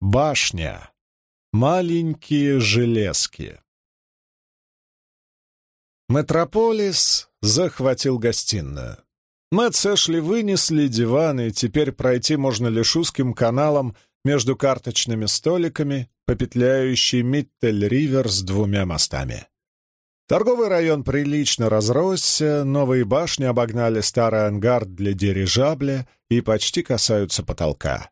Башня. Маленькие железки. Метрополис захватил гостиную. Мэтт с вынесли диваны, и теперь пройти можно лишь узким каналом между карточными столиками, попетляющий Миттель-Ривер с двумя мостами. Торговый район прилично разросся, новые башни обогнали старый ангар для дирижабля и почти касаются потолка.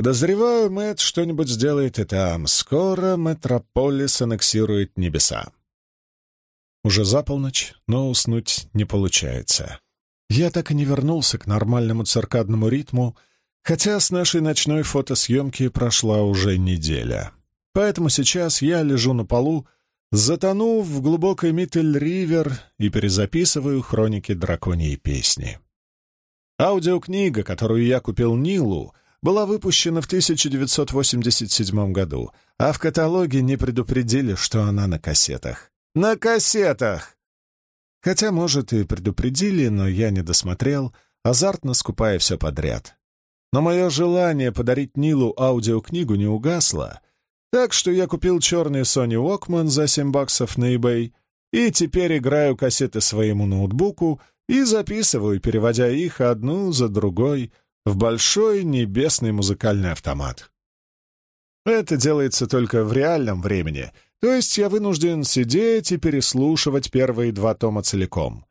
Подозреваю, Мэтт что-нибудь сделает и там. Скоро Метрополис аннексирует небеса. Уже за полночь, но уснуть не получается. Я так и не вернулся к нормальному циркадному ритму, хотя с нашей ночной фотосъемки прошла уже неделя. Поэтому сейчас я лежу на полу, затонув в глубокой Миттель-Ривер и перезаписываю хроники драконьей песни. Аудиокнига, которую я купил Нилу, была выпущена в 1987 году, а в каталоге не предупредили, что она на кассетах. На кассетах! Хотя, может, и предупредили, но я не досмотрел, азартно скупая все подряд. Но мое желание подарить Нилу аудиокнигу не угасло, так что я купил черный Sony Walkman за 7 баксов на eBay и теперь играю кассеты своему ноутбуку и записываю, переводя их одну за другой в большой небесный музыкальный автомат. Это делается только в реальном времени, то есть я вынужден сидеть и переслушивать первые два тома целиком.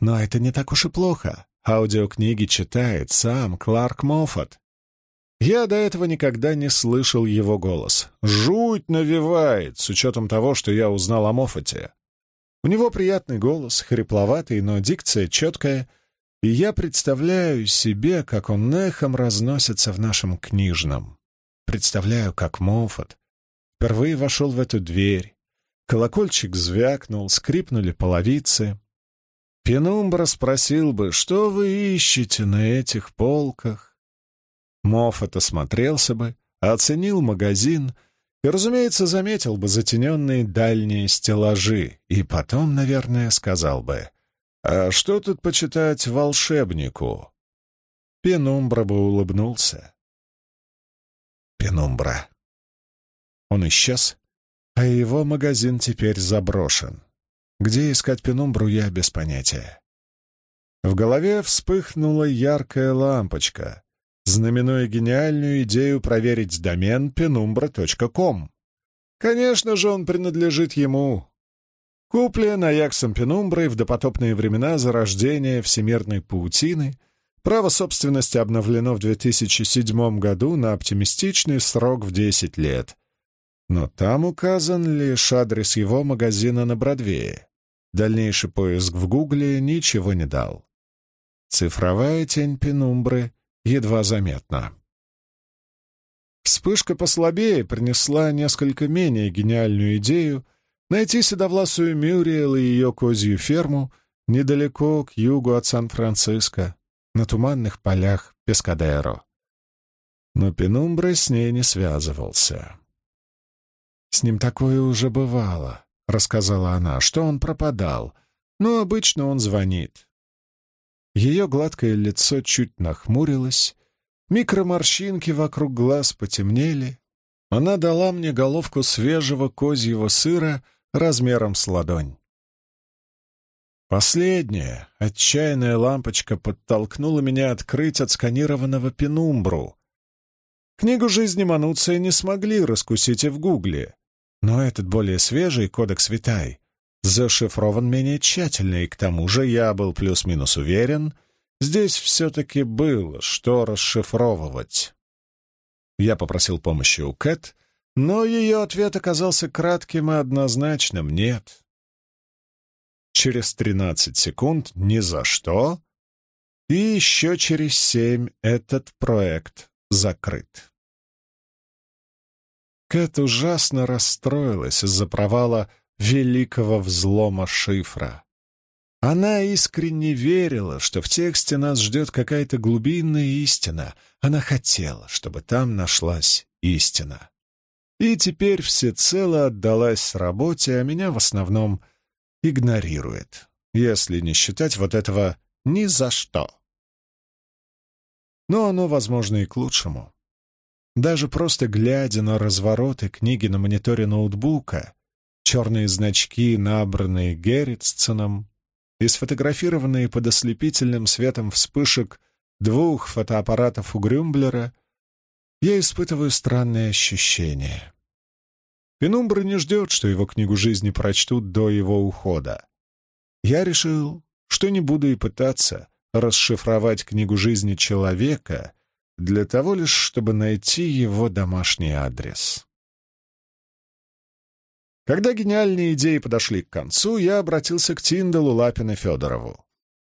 Но это не так уж и плохо. Аудиокниги читает сам Кларк Моффат. Я до этого никогда не слышал его голос. Жуть навевает, с учетом того, что я узнал о Моффате. У него приятный голос, хрипловатый, но дикция четкая — и я представляю себе, как он эхом разносится в нашем книжном. Представляю, как Моффат впервые вошел в эту дверь. Колокольчик звякнул, скрипнули половицы. Пенумбра спросил бы, что вы ищете на этих полках? Моффат осмотрелся бы, оценил магазин и, разумеется, заметил бы затененные дальние стеллажи, и потом, наверное, сказал бы — «А что тут почитать волшебнику?» Пенумбра бы улыбнулся. Пенумбра. Он исчез, а его магазин теперь заброшен. Где искать пенумбру, я без понятия. В голове вспыхнула яркая лампочка, знаменуя гениальную идею проверить домен penumbra.com. Конечно же, он принадлежит ему, Куплен Аяксом Пенумброй в допотопные времена зарождения всемирной паутины, право собственности обновлено в 2007 году на оптимистичный срок в 10 лет. Но там указан лишь адрес его магазина на Бродвее. Дальнейший поиск в Гугле ничего не дал. Цифровая тень Пенумбры едва заметна. Вспышка послабее принесла несколько менее гениальную идею Найти седовласую Мюриэл и ее козью ферму недалеко к югу от Сан-Франциско, на туманных полях Пескадеро. Но Пенумбра с ней не связывался. «С ним такое уже бывало», — рассказала она, — что он пропадал, но обычно он звонит. Ее гладкое лицо чуть нахмурилось, микроморщинки вокруг глаз потемнели. Она дала мне головку свежего козьего сыра размером с ладонь. Последняя, отчаянная лампочка подтолкнула меня открыть отсканированного пенумбру. Книгу жизни Мануция не смогли раскусить и в Гугле, но этот более свежий кодекс Витай зашифрован менее тщательно, и к тому же я был плюс-минус уверен, здесь все-таки было что расшифровывать. Я попросил помощи у Кэт, но ее ответ оказался кратким и однозначным «нет». Через 13 секунд «ни за что», и еще через семь этот проект закрыт. Кэт ужасно расстроилась из-за провала великого взлома шифра. Она искренне верила, что в тексте нас ждет какая-то глубинная истина. Она хотела, чтобы там нашлась истина и теперь всецело отдалась работе, а меня в основном игнорирует, если не считать вот этого «ни за что». Но оно, возможно, и к лучшему. Даже просто глядя на развороты книги на мониторе ноутбука, черные значки, набранные Герритсоном, и сфотографированные под ослепительным светом вспышек двух фотоаппаратов у Грюмблера, я испытываю странное ощущение. Пенумбра не ждет, что его книгу жизни прочтут до его ухода. Я решил, что не буду и пытаться расшифровать книгу жизни человека для того лишь, чтобы найти его домашний адрес. Когда гениальные идеи подошли к концу, я обратился к Тиндалу, Лапин Федорову.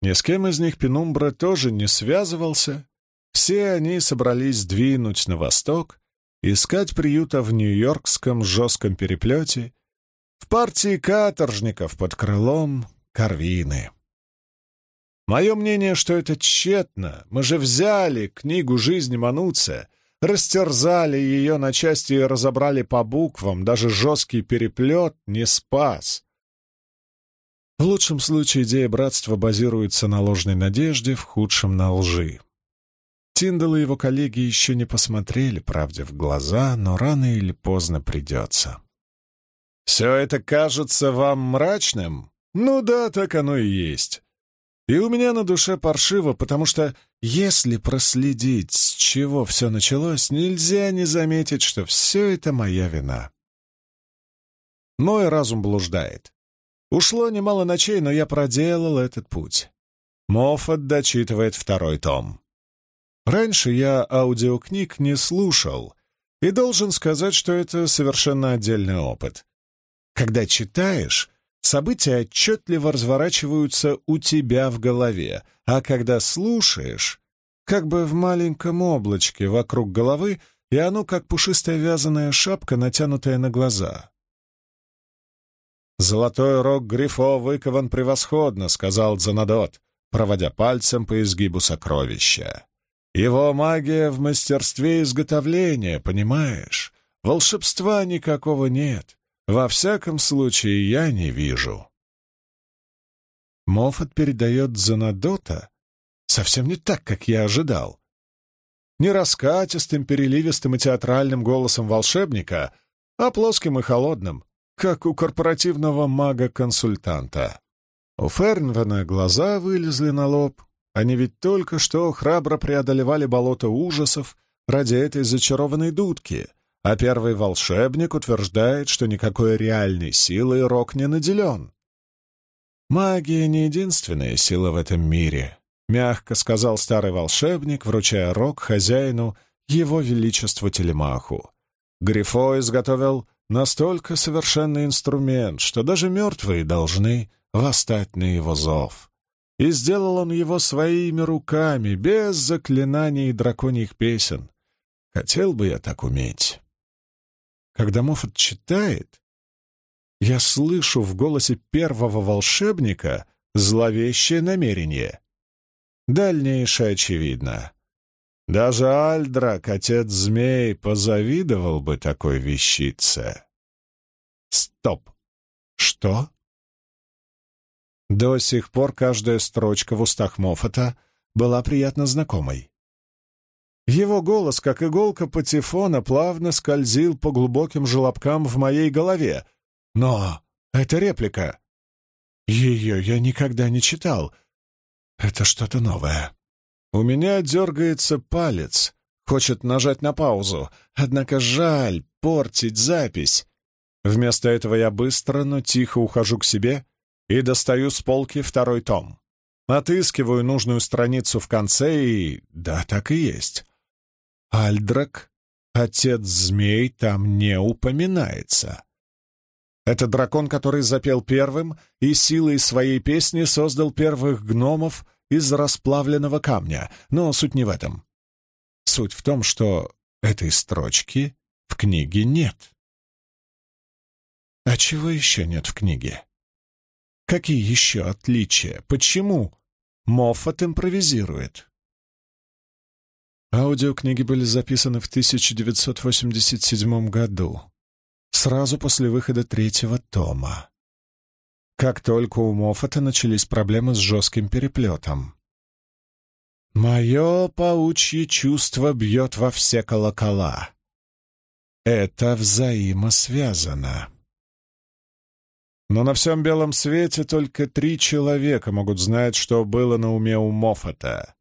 Ни с кем из них Пенумбра тоже не связывался. Все они собрались двинуть на восток, искать приюта в нью-йоркском жестком переплете, в партии каторжников под крылом Карвины. Мое мнение, что это тщетно. Мы же взяли книгу жизни Мануция, растерзали ее на части и разобрали по буквам, даже жесткий переплет не спас. В лучшем случае идея братства базируется на ложной надежде, в худшем — на лжи. Тиндал и его коллеги еще не посмотрели правде в глаза, но рано или поздно придется. «Все это кажется вам мрачным? Ну да, так оно и есть. И у меня на душе паршиво, потому что если проследить, с чего все началось, нельзя не заметить, что все это моя вина. Мой разум блуждает. Ушло немало ночей, но я проделал этот путь. Моффат дочитывает второй том. Раньше я аудиокниг не слушал, и должен сказать, что это совершенно отдельный опыт. Когда читаешь, события отчетливо разворачиваются у тебя в голове, а когда слушаешь, как бы в маленьком облачке вокруг головы, и оно как пушистая вязаная шапка, натянутая на глаза. «Золотой рог Грифо выкован превосходно», — сказал Занадот, проводя пальцем по изгибу сокровища. «Его магия в мастерстве изготовления, понимаешь? Волшебства никакого нет. Во всяком случае, я не вижу». Моффат передает Занадота совсем не так, как я ожидал. Не раскатистым, переливистым и театральным голосом волшебника, а плоским и холодным, как у корпоративного мага-консультанта. У Фернвена глаза вылезли на лоб. Они ведь только что храбро преодолевали болото ужасов ради этой зачарованной дудки, а первый волшебник утверждает, что никакой реальной силой Рок не наделен. «Магия — не единственная сила в этом мире», — мягко сказал старый волшебник, вручая Рок хозяину, его величеству Телемаху. Грифо изготовил настолько совершенный инструмент, что даже мертвые должны восстать на его зов. И сделал он его своими руками, без заклинаний и драконьих песен. Хотел бы я так уметь. Когда Моффат читает, я слышу в голосе первого волшебника зловещее намерение. Дальнейшее очевидно. Даже Альдрак, отец змей, позавидовал бы такой вещице. Стоп. Что? До сих пор каждая строчка в устах Моффата была приятно знакомой. Его голос, как иголка патефона, плавно скользил по глубоким желобкам в моей голове. Но это реплика. Ее я никогда не читал. Это что-то новое. У меня дергается палец, хочет нажать на паузу, однако жаль портить запись. Вместо этого я быстро, но тихо ухожу к себе и достаю с полки второй том. Отыскиваю нужную страницу в конце и... Да, так и есть. Альдрак, отец змей, там не упоминается. Это дракон, который запел первым и силой своей песни создал первых гномов из расплавленного камня, но суть не в этом. Суть в том, что этой строчки в книге нет. А чего еще нет в книге? Какие еще отличия? Почему Моффат импровизирует? Аудиокниги были записаны в 1987 году, сразу после выхода третьего тома как только у Моффата начались проблемы с жестким переплетом. Мое паучье чувство бьет во все колокола. Это взаимосвязано. Но на всем белом свете только три человека могут знать, что было на уме у Моффата.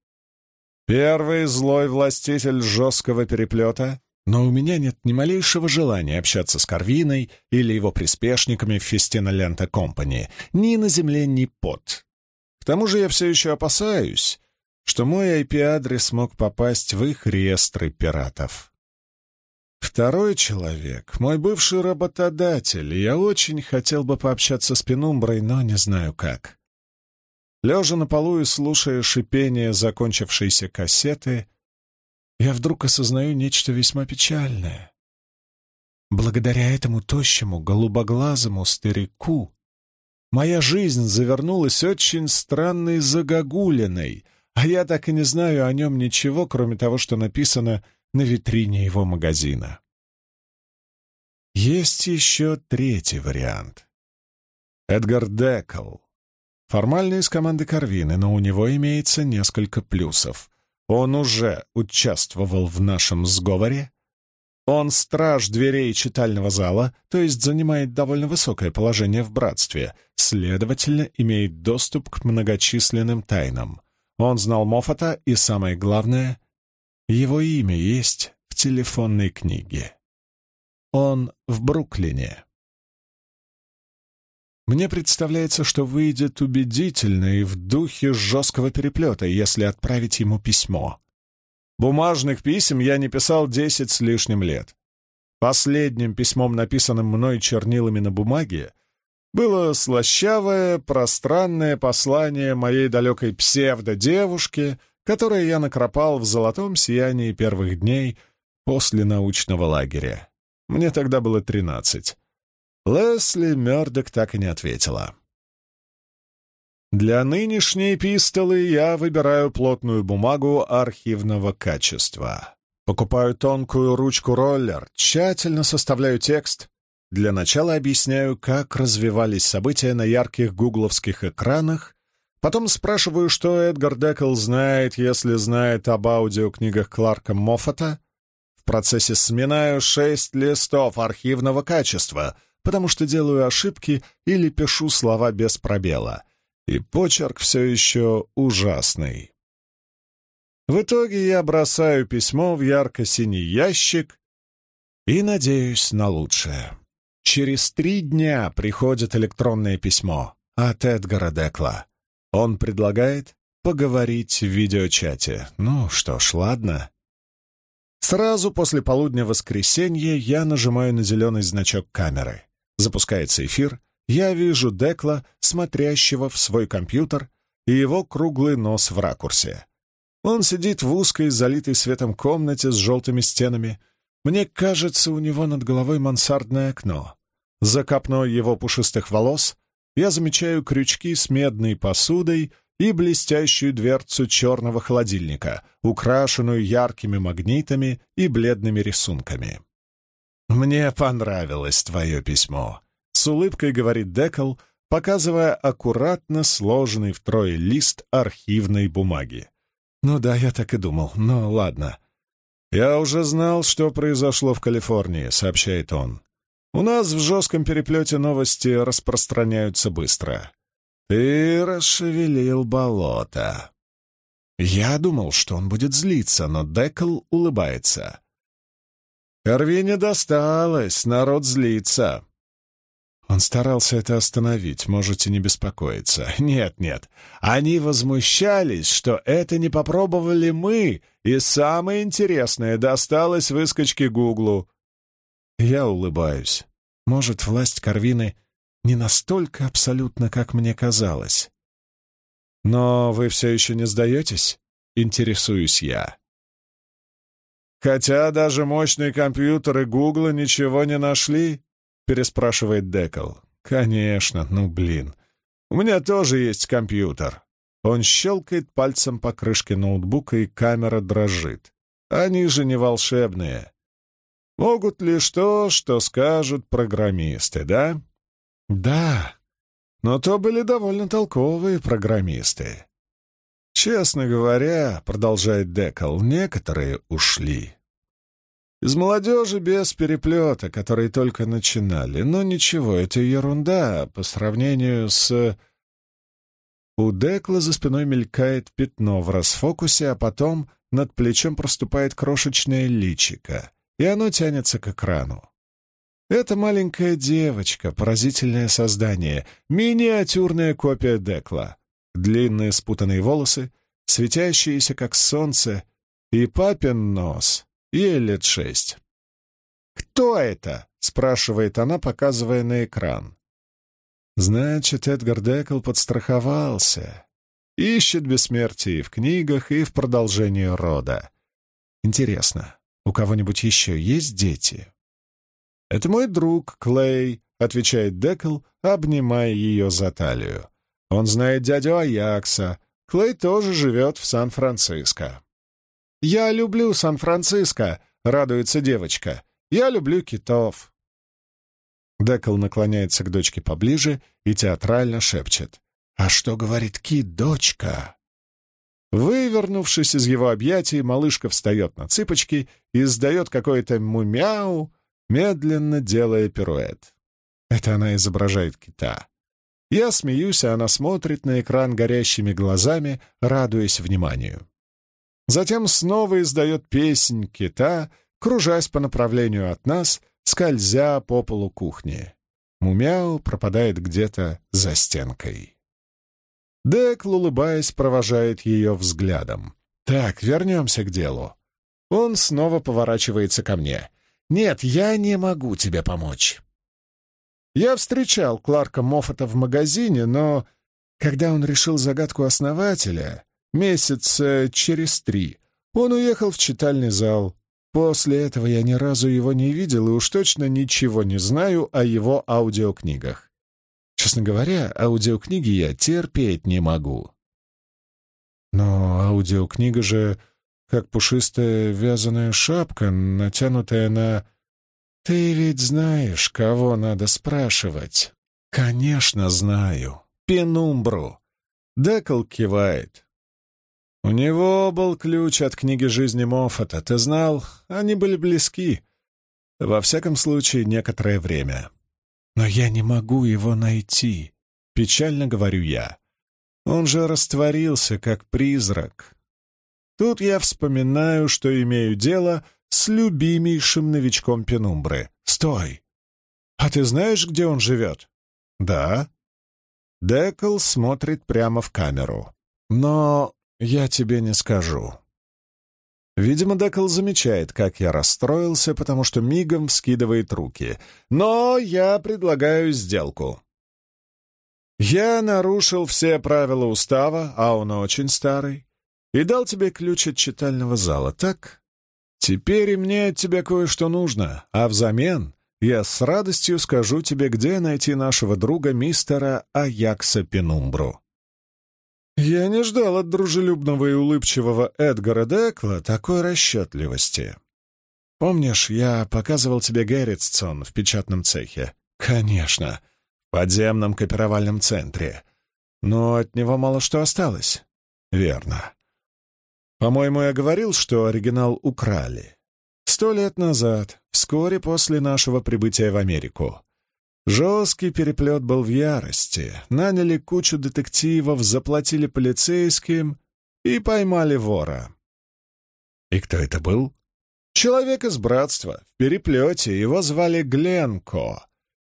Первый — злой властитель жесткого переплета, но у меня нет ни малейшего желания общаться с Карвиной или его приспешниками в Фестина Лента Компани, ни на земле, ни под. К тому же я все еще опасаюсь, что мой IP-адрес мог попасть в их реестры пиратов. Второй человек — мой бывший работодатель, я очень хотел бы пообщаться с Пенумброй, но не знаю как. Лежа на полу и слушая шипение закончившейся кассеты, я вдруг осознаю нечто весьма печальное. Благодаря этому тощему, голубоглазому старику моя жизнь завернулась очень странной загогулиной, а я так и не знаю о нем ничего, кроме того, что написано на витрине его магазина. Есть еще третий вариант. Эдгар Декл. Формально из команды Карвины, но у него имеется несколько плюсов. Он уже участвовал в нашем сговоре. Он страж дверей читального зала, то есть занимает довольно высокое положение в братстве, следовательно, имеет доступ к многочисленным тайнам. Он знал Моффата, и самое главное, его имя есть в телефонной книге. Он в Бруклине. Мне представляется, что выйдет убедительно и в духе жесткого переплета, если отправить ему письмо. Бумажных писем я не писал десять с лишним лет. Последним письмом, написанным мной чернилами на бумаге, было слащавое, пространное послание моей далекой псевдо-девушке, которое я накропал в золотом сиянии первых дней после научного лагеря. Мне тогда было тринадцать. Лесли Мёрдок так и не ответила. Для нынешней пистолы я выбираю плотную бумагу архивного качества. Покупаю тонкую ручку-роллер, тщательно составляю текст. Для начала объясняю, как развивались события на ярких гугловских экранах Потом спрашиваю, что Эдгар Декл знает, если знает об аудиокнигах Кларка Моффата. В процессе сминаю шесть листов архивного качества, потому что делаю ошибки или пишу слова без пробела. И почерк все еще ужасный. В итоге я бросаю письмо в ярко-синий ящик и надеюсь на лучшее. Через три дня приходит электронное письмо от Эдгара Декла. Он предлагает поговорить в видеочате. Ну что ж, ладно. Сразу после полудня воскресенья я нажимаю на зеленый значок камеры. Запускается эфир. Я вижу Декла, смотрящего в свой компьютер, и его круглый нос в ракурсе. Он сидит в узкой, залитой светом комнате с желтыми стенами. Мне кажется, у него над головой мансардное окно. За копной его пушистых волос я замечаю крючки с медной посудой и блестящую дверцу черного холодильника, украшенную яркими магнитами и бледными рисунками. «Мне понравилось твое письмо», — с улыбкой говорит Декл, показывая аккуратно сложенный втрое лист архивной бумаги. «Ну да, я так и думал. Ну ладно». «Я уже знал, что произошло в Калифорнии», — сообщает он. У нас в жестком переплете новости распространяются быстро. Ты расшевелил болото. Я думал, что он будет злиться, но Декл улыбается. Корвине досталось, народ злится. Он старался это остановить, можете не беспокоиться. Нет, нет, они возмущались, что это не попробовали мы, и самое интересное досталось выскочке Гуглу. Я улыбаюсь. Может, власть Карвины не настолько абсолютно, как мне казалось. Но вы все еще не сдаетесь? Интересуюсь я. Хотя даже мощные компьютеры Гугла ничего не нашли? Переспрашивает Декл. Конечно, ну блин. У меня тоже есть компьютер. Он щелкает пальцем по крышке ноутбука, и камера дрожит. Они же не волшебные. Могут лишь то, что скажут программисты, да? Да, но то были довольно толковые программисты. «Честно говоря, — продолжает Декл, — некоторые ушли. Из молодежи без переплета, которые только начинали. Но ничего, это ерунда по сравнению с...» У Декла за спиной мелькает пятно в расфокусе, а потом над плечом проступает крошечное личико, и оно тянется к экрану. Это маленькая девочка, поразительное создание, миниатюрная копия Декла. Длинные спутанные волосы, светящиеся, как солнце, и папин нос, ей лет шесть. «Кто это?» — спрашивает она, показывая на экран. Значит, Эдгар Декл подстраховался. Ищет бессмертие и в книгах, и в продолжении рода. Интересно, у кого-нибудь еще есть дети? «Это мой друг, Клей», — отвечает Декл, обнимая ее за талию. «Он знает дядю Аякса. Клей тоже живет в Сан-Франциско». «Я люблю Сан-Франциско», — радуется девочка. «Я люблю китов». Декл наклоняется к дочке поближе и театрально шепчет. «А что говорит Кит, дочка?» Вывернувшись из его объятий, малышка встает на цыпочки и издает какое-то мумяу, медленно делая пируэт. Это она изображает кита. Я смеюсь, а она смотрит на экран горящими глазами, радуясь вниманию. Затем снова издает песнь кита, кружась по направлению от нас — скользя по полу кухни. Мумяу пропадает где-то за стенкой. Декл, улыбаясь, провожает ее взглядом. «Так, вернемся к делу». Он снова поворачивается ко мне. «Нет, я не могу тебе помочь». Я встречал Кларка Моффата в магазине, но когда он решил загадку основателя, месяца через три, он уехал в читальный зал, После этого я ни разу его не видел и уж точно ничего не знаю о его аудиокнигах. Честно говоря, аудиокниги я терпеть не могу. Но аудиокнига же как пушистая вязаная шапка, натянутая на... Ты ведь знаешь, кого надо спрашивать? Конечно, знаю. Пенумбру. Декл кивает. У него был ключ от книги жизни Моффата. Ты знал, они были близки. Во всяком случае, некоторое время. Но я не могу его найти. Печально говорю я. Он же растворился, как призрак. Тут я вспоминаю, что имею дело с любимейшим новичком Пенумбры. Стой! А ты знаешь, где он живет? Да. Декл смотрит прямо в камеру. Но «Я тебе не скажу». Видимо, Декл замечает, как я расстроился, потому что мигом вскидывает руки. «Но я предлагаю сделку». «Я нарушил все правила устава, а он очень старый, и дал тебе ключ от читального зала, так? Теперь и мне от тебя кое-что нужно, а взамен я с радостью скажу тебе, где найти нашего друга мистера Аякса Пенумбру». Я не ждал от дружелюбного и улыбчивого Эдгара Декла такой расчетливости. Помнишь, я показывал тебе Герритсон в печатном цехе? Конечно, в подземном копировальном центре. Но от него мало что осталось. Верно. По-моему, я говорил, что оригинал украли. Сто лет назад, вскоре после нашего прибытия в Америку. Жесткий переплет был в ярости. Наняли кучу детективов, заплатили полицейским и поймали вора. И кто это был? Человек из братства, в переплете, его звали Гленко.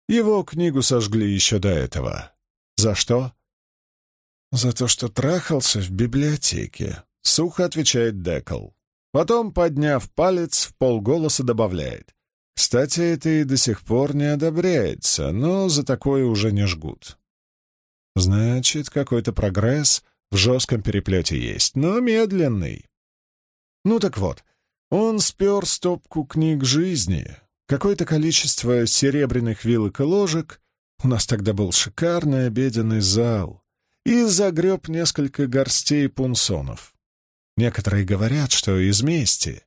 Его книгу сожгли еще до этого. За что? За то, что трахался в библиотеке, сухо отвечает Декл. Потом, подняв палец, в полголоса добавляет. Кстати, это и до сих пор не одобряется, но за такое уже не жгут. Значит, какой-то прогресс в жестком переплете есть, но медленный. Ну так вот, он спер стопку книг жизни, какое-то количество серебряных вилок и ложек, у нас тогда был шикарный обеденный зал, и загреб несколько горстей пунсонов. Некоторые говорят, что из мести —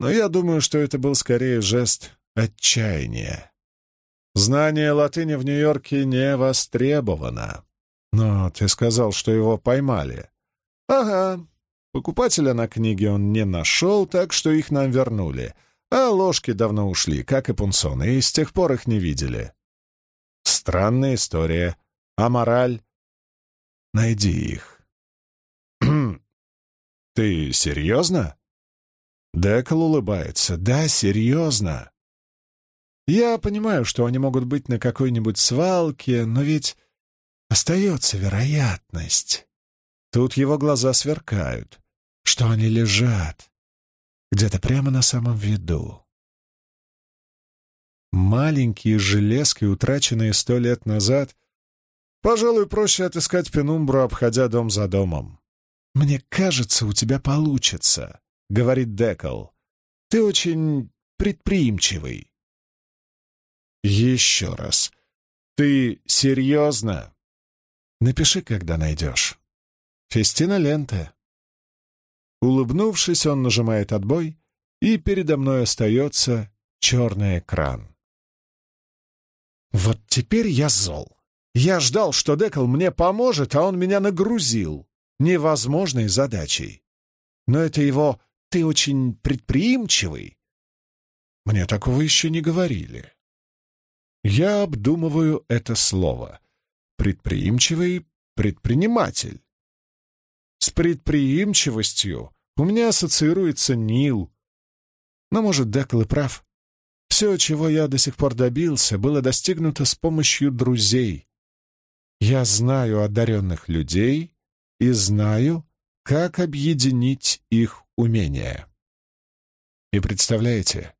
но я думаю, что это был скорее жест отчаяния. Знание латыни в Нью-Йорке не востребовано. Но ты сказал, что его поймали. «Ага. Покупателя на книге он не нашел, так что их нам вернули. А ложки давно ушли, как и пунсоны, и с тех пор их не видели. Странная история. А мораль? Найди их». «Ты серьезно?» Декл улыбается. «Да, серьезно. Я понимаю, что они могут быть на какой-нибудь свалке, но ведь остается вероятность. Тут его глаза сверкают, что они лежат где-то прямо на самом виду. Маленькие железки, утраченные сто лет назад, пожалуй, проще отыскать пенумбру, обходя дом за домом. «Мне кажется, у тебя получится», — говорит Декл. «Ты очень предприимчивый». Еще раз. Ты серьезно? Напиши, когда найдешь. Фестина лента. Улыбнувшись, он нажимает отбой, и передо мной остается черный экран. Вот теперь я зол. Я ждал, что Декл мне поможет, а он меня нагрузил невозможной задачей. Но это его «ты очень предприимчивый». Мне такого еще не говорили. Я обдумываю это слово. Предприимчивый предприниматель. С предприимчивостью у меня ассоциируется Нил. Но, может, Декл и прав. Все, чего я до сих пор добился, было достигнуто с помощью друзей. Я знаю одаренных людей и знаю, как объединить их умения. И представляете,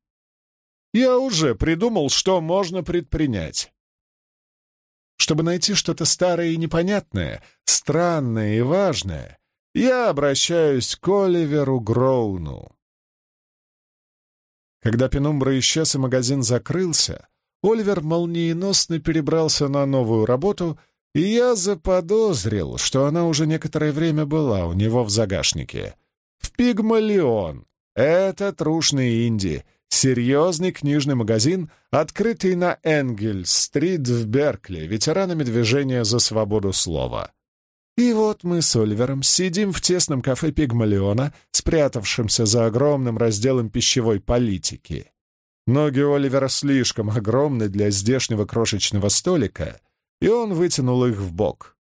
я уже придумал, что можно предпринять. Чтобы найти что-то старое и непонятное, странное и важное, я обращаюсь к Оливеру Гроуну. Когда Пенумбра исчез и магазин закрылся, Оливер молниеносно перебрался на новую работу, и я заподозрил, что она уже некоторое время была у него в загашнике. Пигмалион. Это трушный инди, Серьезный книжный магазин, открытый на Энгель-стрит в Беркли, ветеранами движения за свободу слова. И вот мы с Оливером сидим в тесном кафе Пигмалиона, спрятавшемся за огромным разделом пищевой политики. Ноги Оливера слишком огромны для здешнего крошечного столика, и он вытянул их в бок.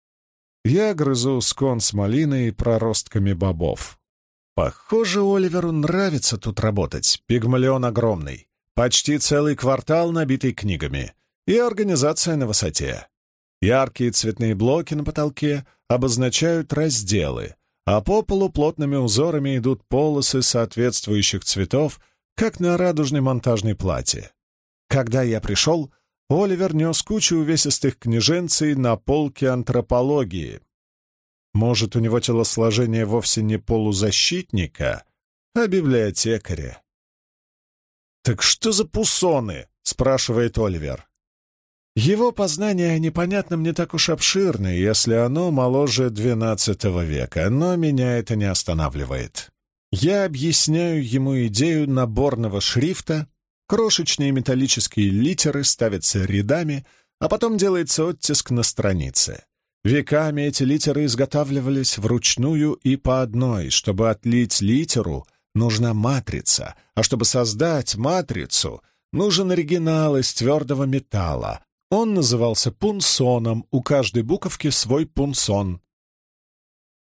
Я грызу скон с малиной и проростками бобов. Похоже, Оливеру нравится тут работать. Пигмалион огромный. Почти целый квартал, набитый книгами. И организация на высоте. Яркие цветные блоки на потолке обозначают разделы, а по полу плотными узорами идут полосы соответствующих цветов, как на радужной монтажной плате. Когда я пришел, Оливер нес кучу увесистых книженций на полке антропологии, может, у него телосложение вовсе не полузащитника, а библиотекаря. «Так что за пусоны?» — спрашивает Оливер. Его познание о непонятном не так уж обширны, если оно моложе XII века, но меня это не останавливает. Я объясняю ему идею наборного шрифта, крошечные металлические литеры ставятся рядами, а потом делается оттиск на странице. Веками эти литеры изготавливались вручную и по одной. Чтобы отлить литеру, нужна матрица, а чтобы создать матрицу, нужен оригинал из твердого металла. Он назывался пунсоном, у каждой буковки свой пунсон.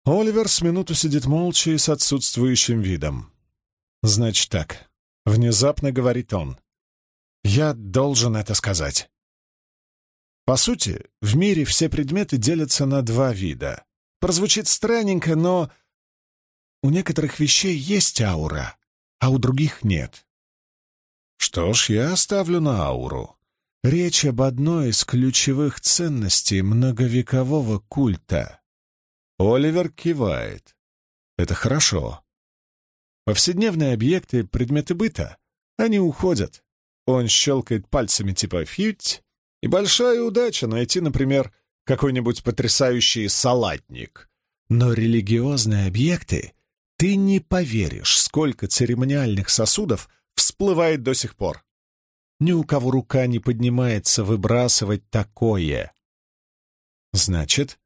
Оливер с минуту сидит молча и с отсутствующим видом. «Значит так», — внезапно говорит он. «Я должен это сказать. По сути, в мире все предметы делятся на два вида. Прозвучит странненько, но у некоторых вещей есть аура, а у других нет. Что ж, я оставлю на ауру. Речь об одной из ключевых ценностей многовекового культа. Оливер кивает. Это хорошо. Повседневные объекты, предметы быта, они уходят. Он щелкает пальцами типа «фьють», и большая удача найти, например, какой-нибудь потрясающий салатник. Но религиозные объекты, ты не поверишь, сколько церемониальных сосудов всплывает до сих пор. Ни у кого рука не поднимается выбрасывать такое. Значит,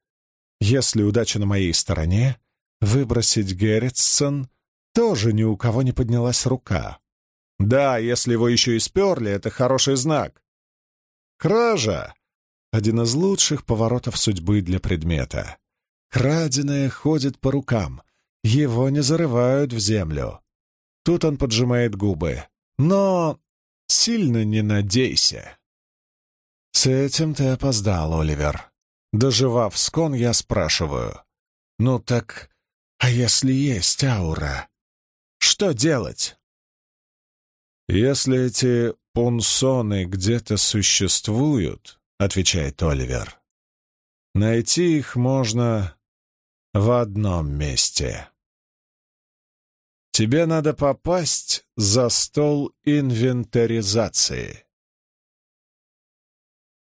если удача на моей стороне, Выбросить Герритсон тоже ни у кого не поднялась рука. Да, если его еще и сперли, это хороший знак. Кража — один из лучших поворотов судьбы для предмета. Краденое ходит по рукам, его не зарывают в землю. Тут он поджимает губы. Но сильно не надейся. С этим ты опоздал, Оливер. Доживав скон, я спрашиваю. Ну так, а если есть аура? Что делать? Если эти пунсоны где-то существуют, отвечает Оливер, найти их можно в одном месте. Тебе надо попасть за стол инвентаризации.